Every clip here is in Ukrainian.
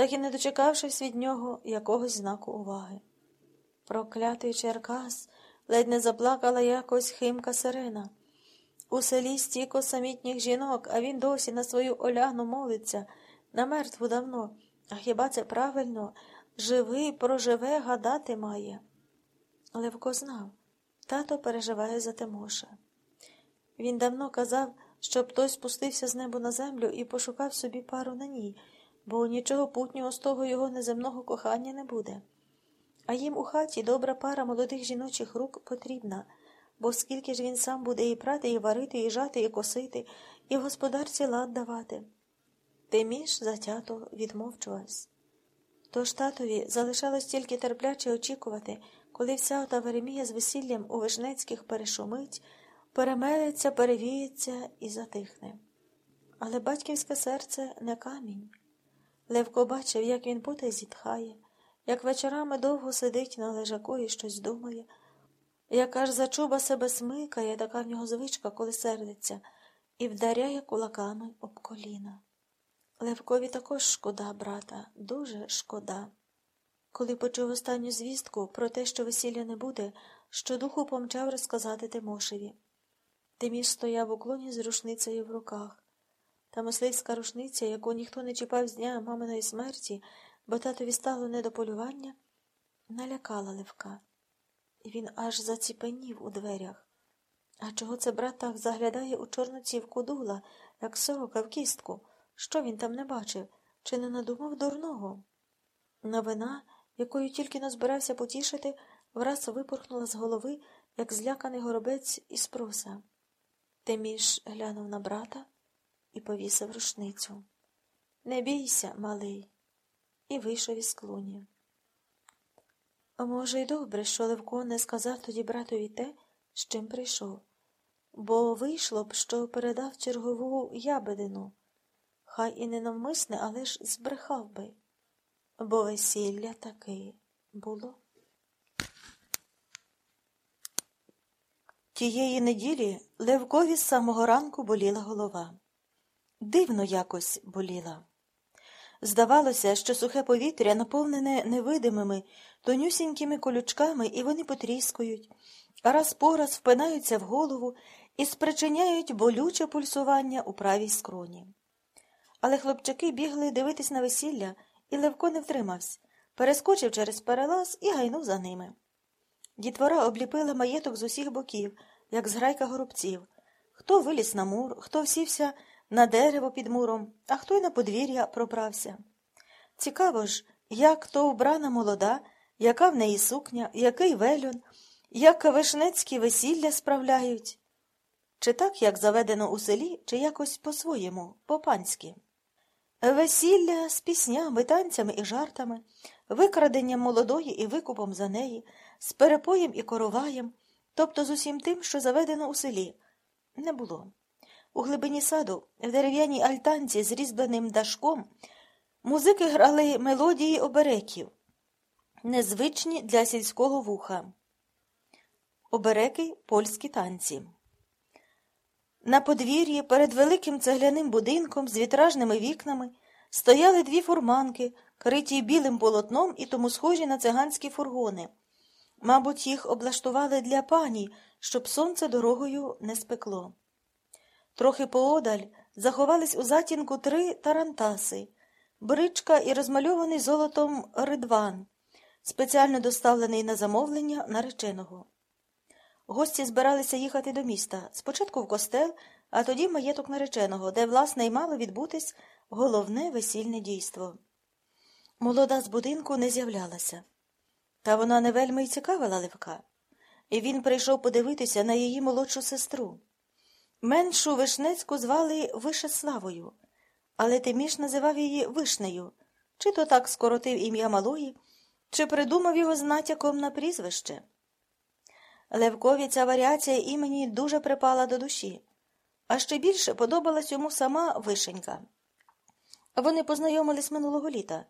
так і не дочекавшись від нього якогось знаку уваги. Проклятий Черкас ледь не заплакала якось химка сирена. У селі стіко самітніх жінок, а він досі на свою оляну молиться, на мертву давно. А хіба це правильно? Живий, проживе, гадати має. Левко знав, тато переживає за Тимоша. Він давно казав, щоб той спустився з неба на землю і пошукав собі пару на ній, бо нічого путнього з того його неземного кохання не буде. А їм у хаті добра пара молодих жіночих рук потрібна, бо скільки ж він сам буде і прати, і варити, і жати, і косити, і в господарці лад давати. Тиміш затято відмовчувався. Тож татові залишалось тільки терпляче очікувати, коли вся ота Веремія з весіллям у Вишнецьких перешумить, перемелиться, перевіється і затихне. Але батьківське серце не камінь. Левко бачив, як він потай зітхає, як вечорами довго сидить на лежаку і щось думає, як аж зачуба себе смикає, така в нього звичка, коли сердиться, і вдаряє кулаками об коліна. Левкові також шкода, брата, дуже шкода. Коли почув останню звістку про те, що весілля не буде, щодуху помчав розказати Тимошеві. Тиміш стояв у клоні з рушницею в руках. Та мисливська рушниця, яку ніхто не чіпав з дня маминої смерті, бо татові стало не до полювання, налякала Левка. І він аж заціпенів у дверях. А чого це брат так заглядає у чорну цівку дула, як сорока в кістку? Що він там не бачив, чи не надумав дурного? Новина, якою тільки не збирався потішити, враз випорхнула з голови, як зляканий горобець із проса. Тиміш глянув на брата і повісив рушницю. Не бійся, малий, і вийшов із клуні. Може, й добре, що Левко не сказав тоді братові те, з чим прийшов, бо вийшло б, що передав чергову ябедину. Хай і не навмисне, але ж збрехав би, бо весілля таки було. Тієї неділі Левкові з самого ранку боліла голова. Дивно якось боліла. Здавалося, що сухе повітря наповнене невидимими, тонюсінькими колючками, і вони потріскують, а раз по раз впинаються в голову і спричиняють болюче пульсування у правій скроні. Але хлопчаки бігли дивитись на весілля, і Левко не втримався, перескочив через перелаз і гайнув за ними. Дітвора обліпила маєток з усіх боків, як зграйка горобців. Хто виліз на мур, хто всівся на дерево під муром, а хто й на подвір'я проправся. Цікаво ж, як то вбрана молода, яка в неї сукня, який вельон, як вишнецькі весілля справляють. Чи так, як заведено у селі, чи якось по-своєму, по-панськи. Весілля з піснями, танцями і жартами, викраденням молодої і викупом за неї, з перепоєм і короваєм, тобто з усім тим, що заведено у селі, не було. У глибині саду, в дерев'яній альтанці з різьбленим дашком, музики грали мелодії обереків, незвичні для сільського вуха. Обереки польські танці. На подвір'ї перед великим цегляним будинком з вітражними вікнами стояли дві фурманки, криті білим полотном і тому схожі на циганські фургони. Мабуть, їх облаштували для пані, щоб сонце дорогою не спекло. Трохи поодаль заховались у затінку три тарантаси, бричка і розмальований золотом ридван, спеціально доставлений на замовлення нареченого. Гості збиралися їхати до міста, спочатку в костел, а тоді в маєток нареченого, де, власне, й мало відбутись головне весільне дійство. Молода з будинку не з'являлася. Та вона не вельми й цікавила Левка, і він прийшов подивитися на її молодшу сестру. Меншу Вишнецьку звали Вишеславою, але Тиміш називав її Вишнею, чи то так скоротив ім'я малої, чи придумав його з натяком на прізвище. Левкові ця варіація імені дуже припала до душі, а ще більше подобалась йому сама вишенька. Вони познайомились минулого літа.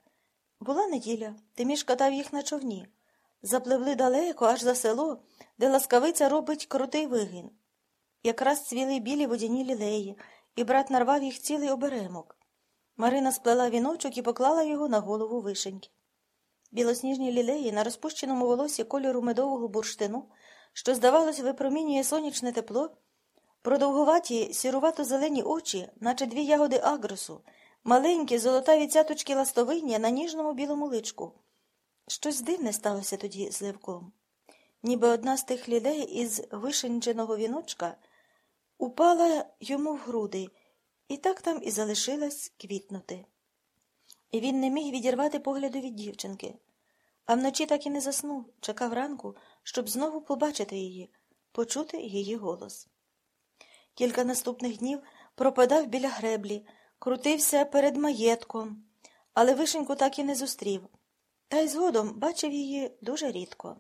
Була неділя, Тиміш катав їх на човні. Запливли далеко, аж за село, де ласкавиця робить крутий вигін. Якраз цвіли білі водяні лілеї, і брат нарвав їх цілий оберемок. Марина сплела віночок і поклала його на голову вишеньки. Білосніжні лілеї на розпущеному волосі кольору медового бурштину, що, здавалось, випромінює сонячне тепло, продовгуваті сірувато-зелені очі, наче дві ягоди агросу, маленькі золотаві цяточки ластовиння на ніжному білому личку. Щось дивне сталося тоді з Левком. Ніби одна з тих лілей із вишенченого віночка упала йому в груди, і так там і залишилась квітнути. І він не міг відірвати погляду від дівчинки, а вночі так і не заснув, чекав ранку, щоб знову побачити її, почути її голос. Кілька наступних днів пропадав біля греблі, крутився перед маєтком, але вишеньку так і не зустрів, та й згодом бачив її дуже рідко.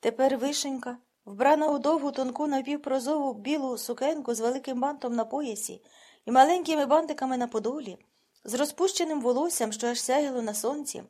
Тепер вишенька, вбрана у довгу тонку напівпрозову білу сукенку з великим бантом на поясі і маленькими бантиками на подолі, з розпущеним волоссям, що аж сягило на сонці,